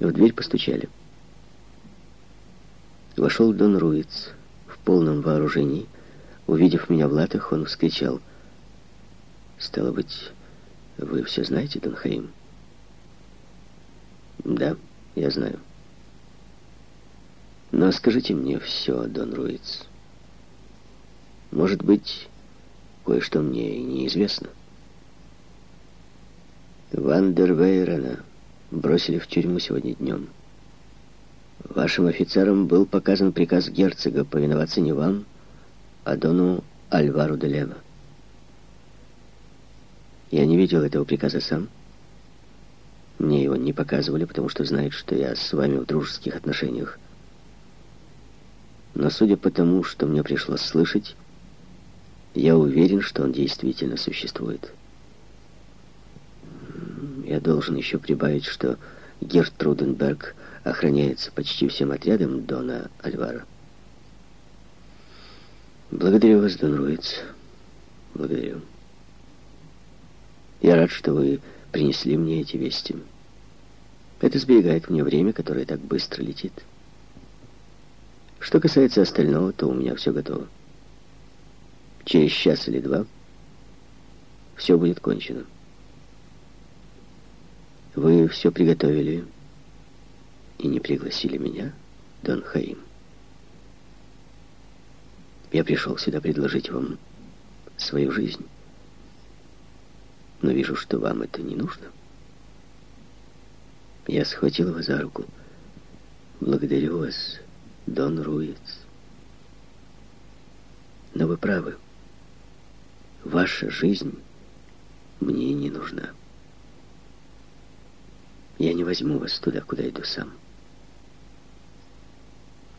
В дверь постучали. Вошел Дон Руиц в полном вооружении. Увидев меня в латах, он вскричал. «Стало быть, вы все знаете, Дон Хаим?» «Да, я знаю». «Но скажите мне все, Дон Руиц. Может быть, кое-что мне и неизвестно». Вандервейрена бросили в тюрьму сегодня днем. Вашим офицерам был показан приказ герцога повиноваться не вам, а дону Альвару де Лева. Я не видел этого приказа сам. Мне его не показывали, потому что знают, что я с вами в дружеских отношениях. Но судя по тому, что мне пришлось слышать, я уверен, что он действительно существует. Я должен еще прибавить, что Гертруденберг охраняется почти всем отрядом Дона Альвара. Благодарю вас, Дон Руиц. Благодарю. Я рад, что вы принесли мне эти вести. Это сберегает мне время, которое так быстро летит. Что касается остального, то у меня все готово. Через час или два все будет кончено. Вы все приготовили и не пригласили меня, Дон Хаим. Я пришел сюда предложить вам свою жизнь. Но вижу, что вам это не нужно. Я схватил его за руку. Благодарю вас, Дон Руиц. Но вы правы. Ваша жизнь мне не нужна. Я не возьму вас туда, куда иду сам.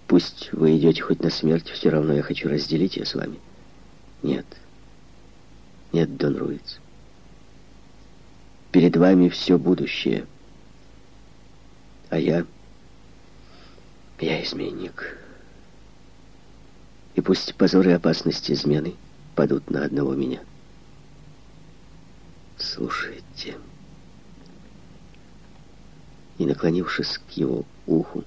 Пусть вы идете хоть на смерть, все равно я хочу разделить ее с вами. Нет. Нет, Дон Руиц. Перед вами все будущее. А я... Я изменник. И пусть позоры и опасности измены падут на одного меня. Слушайте и, наклонившись к его уху,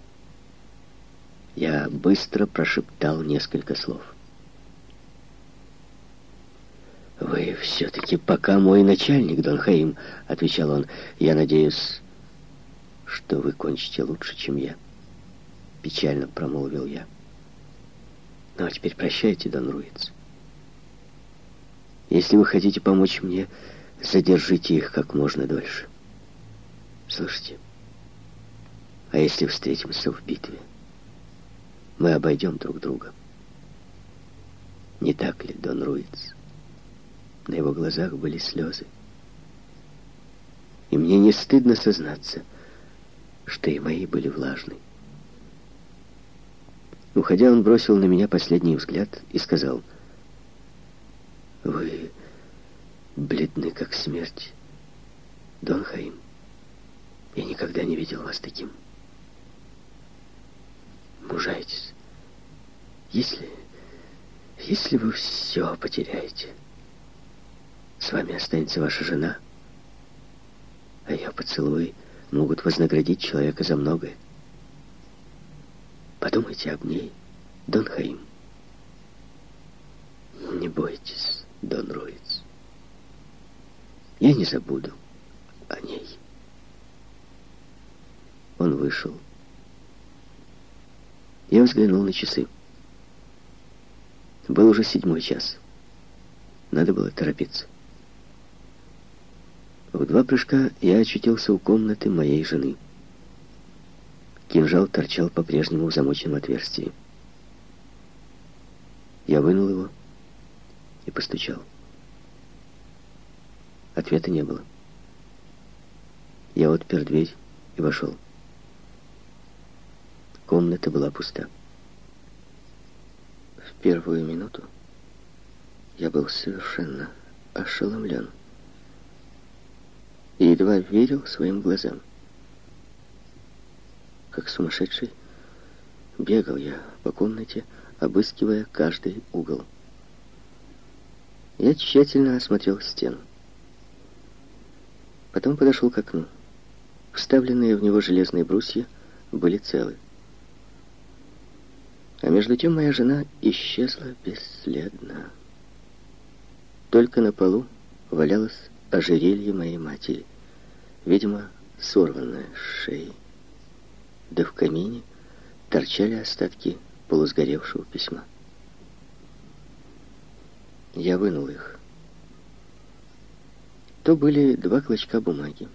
я быстро прошептал несколько слов. «Вы все-таки пока мой начальник, Дон Хаим», — отвечал он. «Я надеюсь, что вы кончите лучше, чем я». Печально промолвил я. «Ну, а теперь прощайте, Дон Руиц. Если вы хотите помочь мне, задержите их как можно дольше. Слышите?» А если встретимся в битве? Мы обойдем друг друга. Не так ли, Дон Руиц? На его глазах были слезы. И мне не стыдно сознаться, что и мои были влажны. Уходя, он бросил на меня последний взгляд и сказал, «Вы бледны, как смерть, Дон Хаим. Я никогда не видел вас таким» мужайтесь. Если... Если вы все потеряете, с вами останется ваша жена, а ее поцелуи могут вознаградить человека за многое. Подумайте об ней, Дон Хаим. Не бойтесь, Дон Руиц. Я не забуду о ней. Он вышел. Я взглянул на часы. Был уже седьмой час. Надо было торопиться. В два прыжка я очутился у комнаты моей жены. Кинжал торчал по-прежнему в замоченном отверстии. Я вынул его и постучал. Ответа не было. Я отпер дверь и вошел. Комната была пуста. В первую минуту я был совершенно ошеломлен и едва верил своим глазам. Как сумасшедший, бегал я по комнате, обыскивая каждый угол. Я тщательно осмотрел стену. Потом подошел к окну вставленные в него железные брусья, были целы. А между тем моя жена исчезла бесследно. Только на полу валялось ожерелье моей матери, видимо, сорванное с шеи. Да в камине торчали остатки полусгоревшего письма. Я вынул их. То были два клочка бумаги,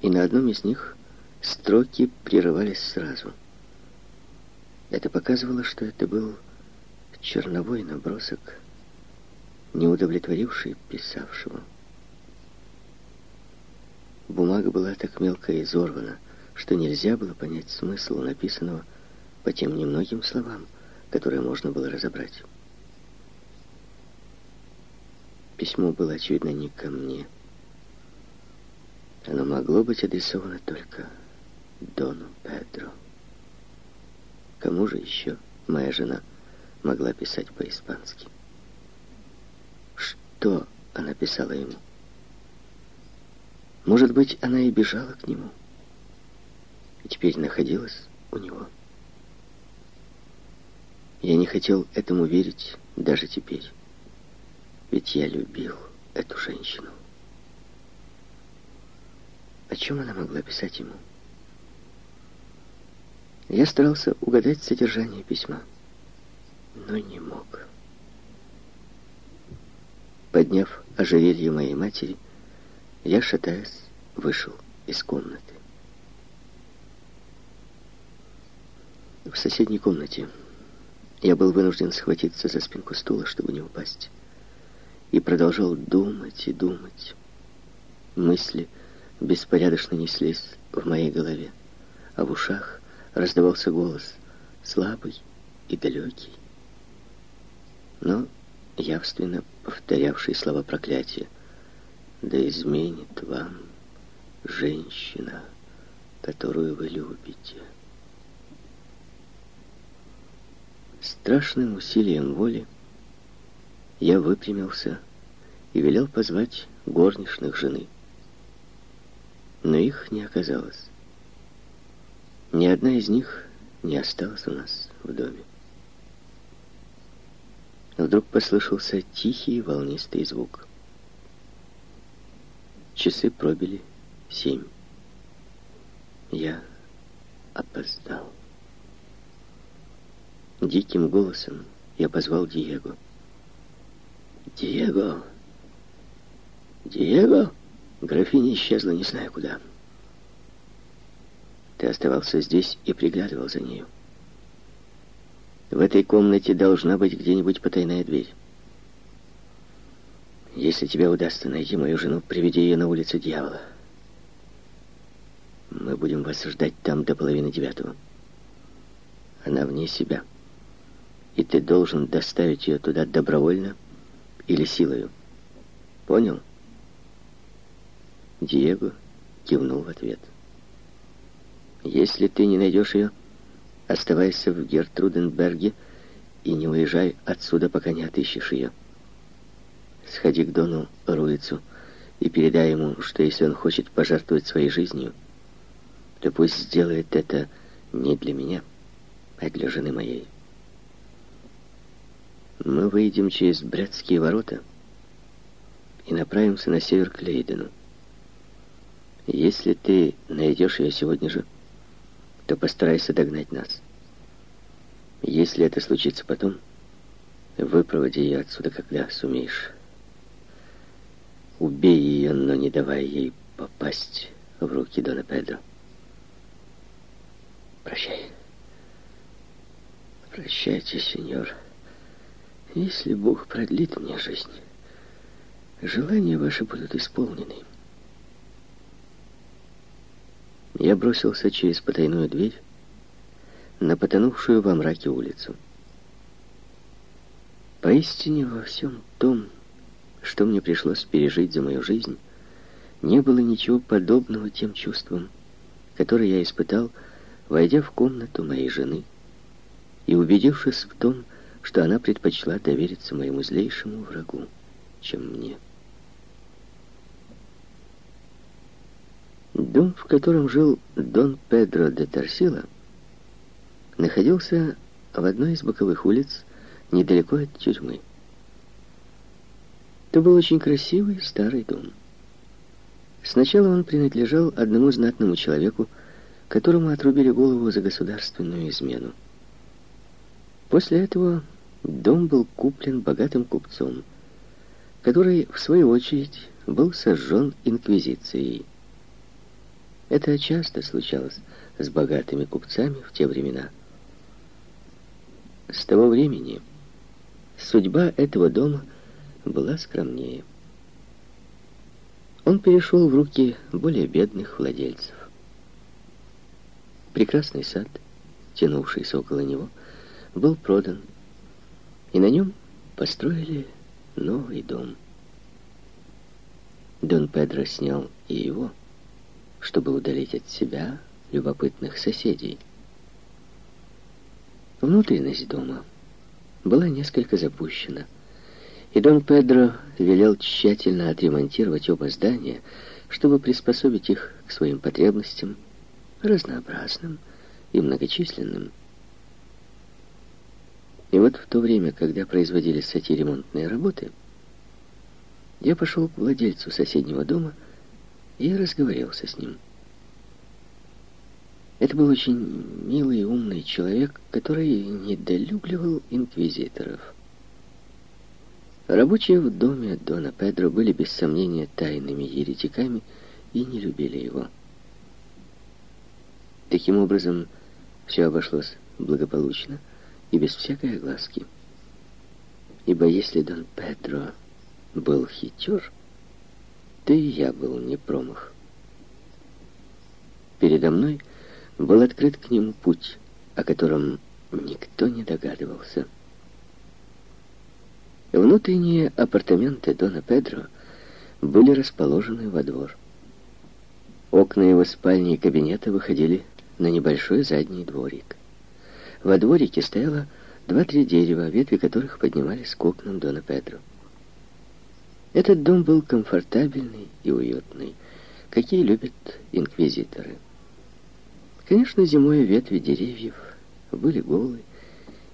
и на одном из них строки прерывались сразу. Это показывало, что это был черновой набросок, не удовлетворивший писавшего. Бумага была так мелко изорвана, что нельзя было понять смысл написанного по тем немногим словам, которые можно было разобрать. Письмо было, очевидно, не ко мне. Оно могло быть адресовано только Дону Педро. Кому же еще моя жена могла писать по-испански? Что она писала ему? Может быть, она и бежала к нему, и теперь находилась у него. Я не хотел этому верить даже теперь. Ведь я любил эту женщину. О чем она могла писать ему? Я старался угадать содержание письма, но не мог. Подняв ожерелье моей матери, я, шатаясь, вышел из комнаты. В соседней комнате я был вынужден схватиться за спинку стула, чтобы не упасть и продолжал думать и думать. Мысли беспорядочно неслись в моей голове, а в ушах раздавался голос, слабый и далекий, но явственно повторявший слова проклятия. «Да изменит вам женщина, которую вы любите». Страшным усилием воли я выпрямился и велел позвать горничных жены. Но их не оказалось. Ни одна из них не осталась у нас в доме. Вдруг послышался тихий волнистый звук. Часы пробили семь. Я опоздал. Диким голосом я позвал Диего. «Диего! Диего!» Графиня исчезла не знаю куда. Ты оставался здесь и приглядывал за нею. В этой комнате должна быть где-нибудь потайная дверь. Если тебе удастся найти мою жену, приведи ее на улицу дьявола. Мы будем вас ждать там до половины девятого. Она вне себя. И ты должен доставить ее туда добровольно или силою. Понял? Диего кивнул в ответ. Если ты не найдешь ее, оставайся в Гертруденберге и не уезжай отсюда, пока не отыщешь ее. Сходи к Дону Руицу и передай ему, что если он хочет пожертвовать своей жизнью, то пусть сделает это не для меня, а для жены моей. Мы выйдем через Брядские ворота и направимся на север к Лейдену. Если ты найдешь ее сегодня же, то постарайся догнать нас. Если это случится потом, выпроводи ее отсюда, когда сумеешь. Убей ее, но не давай ей попасть в руки Дона Педро. Прощай. Прощайте, сеньор. Если Бог продлит мне жизнь, желания ваши будут исполнены. Я бросился через потайную дверь на потонувшую во мраке улицу. Поистине во всем том, что мне пришлось пережить за мою жизнь, не было ничего подобного тем чувствам, которые я испытал, войдя в комнату моей жены и убедившись в том, что она предпочла довериться моему злейшему врагу, чем мне. Дом, в котором жил Дон Педро де Торсила, находился в одной из боковых улиц недалеко от тюрьмы. Это был очень красивый старый дом. Сначала он принадлежал одному знатному человеку, которому отрубили голову за государственную измену. После этого дом был куплен богатым купцом, который, в свою очередь, был сожжен инквизицией. Это часто случалось с богатыми купцами в те времена. С того времени судьба этого дома была скромнее. Он перешел в руки более бедных владельцев. Прекрасный сад, тянувшийся около него, был продан, и на нем построили новый дом. Дон Педро снял и его, чтобы удалить от себя любопытных соседей. Внутренность дома была несколько запущена, и Дон Педро велел тщательно отремонтировать оба здания, чтобы приспособить их к своим потребностям, разнообразным и многочисленным. И вот в то время, когда производились эти ремонтные работы, я пошел к владельцу соседнего дома и разговорился с ним. Это был очень милый и умный человек, который недолюбливал инквизиторов. Рабочие в доме Дона Педро были без сомнения тайными еретиками и не любили его. Таким образом, все обошлось благополучно и без всякой огласки. Ибо если Дон Педро был хитер, то и я был не промах. Передо мной был открыт к нему путь, о котором никто не догадывался. Внутренние апартаменты Дона Педро были расположены во двор. Окна его спальни и кабинета выходили на небольшой задний дворик. Во дворике стояло два-три дерева, ветви которых поднимались к окнам Дона Педро. Этот дом был комфортабельный и уютный, какие любят инквизиторы. Конечно, зимой ветви деревьев были голые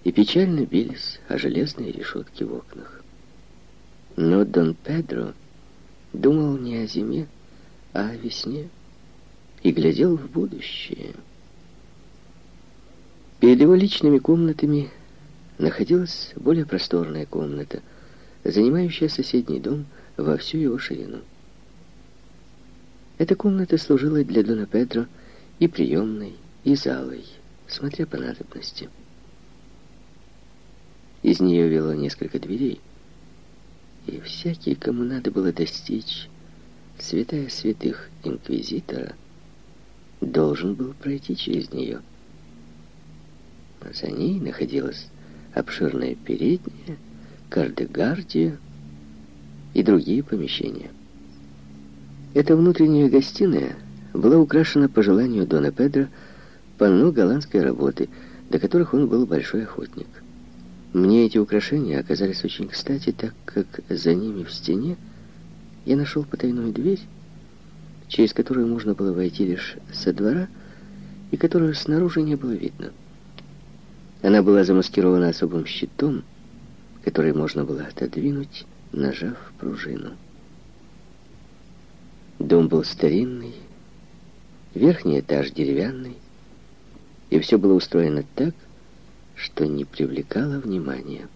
и печально бились о железные решетки в окнах. Но Дон Педро думал не о зиме, а о весне и глядел в будущее. Перед его личными комнатами находилась более просторная комната, занимающая соседний дом во всю его ширину. Эта комната служила для Дона Педро и приемной, и залой, смотря по надобности. Из нее вело несколько дверей, и всякий, кому надо было достичь святая святых инквизитора, должен был пройти через нее. За ней находилась обширная передняя, кардегардия и другие помещения. Эта внутренняя гостиная — была украшена по желанию Дона Педро панно голландской работы, до которых он был большой охотник. Мне эти украшения оказались очень кстати, так как за ними в стене я нашел потайную дверь, через которую можно было войти лишь со двора, и которую снаружи не было видно. Она была замаскирована особым щитом, который можно было отодвинуть, нажав пружину. Дом был старинный, Верхний этаж деревянный, и все было устроено так, что не привлекало внимания.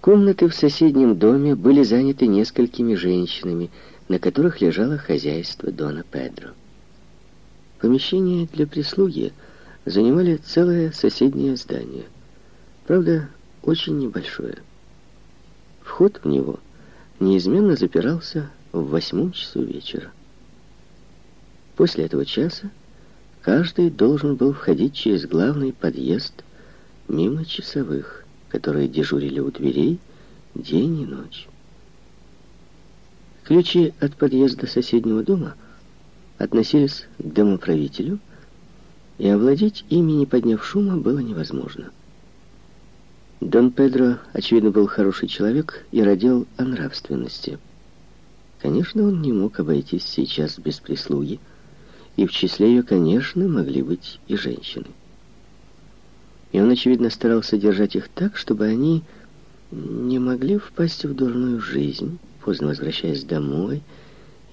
Комнаты в соседнем доме были заняты несколькими женщинами, на которых лежало хозяйство Дона Педро. Помещения для прислуги занимали целое соседнее здание, правда, очень небольшое. Вход в него неизменно запирался в восьмом часу вечера. После этого часа каждый должен был входить через главный подъезд мимо часовых, которые дежурили у дверей день и ночь. Ключи от подъезда соседнего дома относились к домоправителю, и овладеть ими, не подняв шума, было невозможно. Дон Педро, очевидно, был хороший человек и родил о нравственности. Конечно, он не мог обойтись сейчас без прислуги, и в числе ее, конечно, могли быть и женщины. И он, очевидно, старался держать их так, чтобы они не могли впасть в дурную жизнь, поздно возвращаясь домой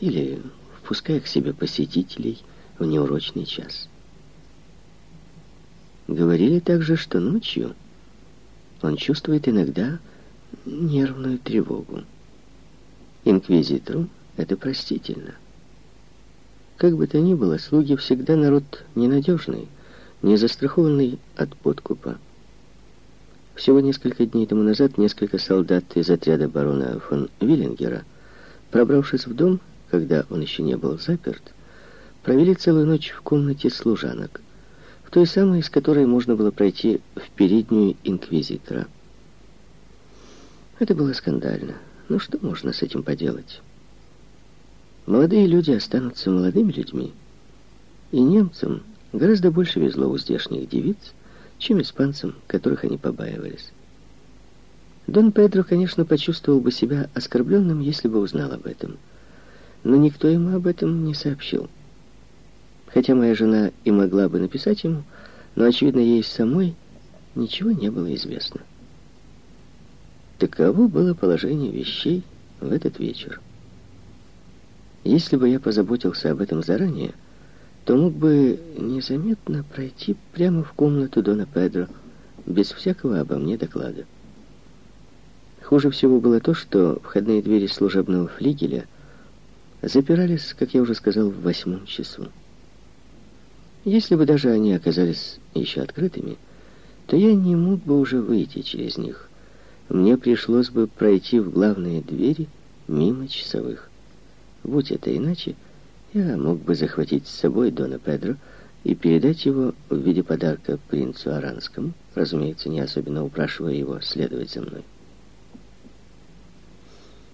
или впуская к себе посетителей в неурочный час. Говорили также, что ночью он чувствует иногда нервную тревогу. Инквизитору это простительно. Как бы то ни было, слуги всегда народ ненадежный, не застрахованный от подкупа. Всего несколько дней тому назад несколько солдат из отряда барона фон Виллингера, пробравшись в дом, когда он еще не был заперт, провели целую ночь в комнате служанок, той самой, из которой можно было пройти в переднюю инквизитора. Это было скандально. Ну что можно с этим поделать? Молодые люди останутся молодыми людьми, и немцам гораздо больше везло у здешних девиц, чем испанцам, которых они побаивались. Дон Педро, конечно, почувствовал бы себя оскорбленным, если бы узнал об этом. Но никто ему об этом не сообщил. Хотя моя жена и могла бы написать ему, но, очевидно, ей самой ничего не было известно. Таково было положение вещей в этот вечер. Если бы я позаботился об этом заранее, то мог бы незаметно пройти прямо в комнату Дона Педро, без всякого обо мне доклада. Хуже всего было то, что входные двери служебного флигеля запирались, как я уже сказал, в восьмом часу. Если бы даже они оказались еще открытыми, то я не мог бы уже выйти через них. Мне пришлось бы пройти в главные двери мимо часовых. Будь это иначе, я мог бы захватить с собой Дона Педро и передать его в виде подарка принцу Аранскому, разумеется, не особенно упрашивая его следовать за мной.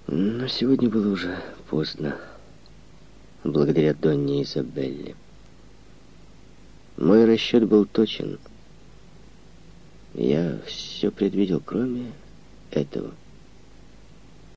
Но сегодня было уже поздно, благодаря Донне Изабелле. Мой расчет был точен. Я все предвидел, кроме этого.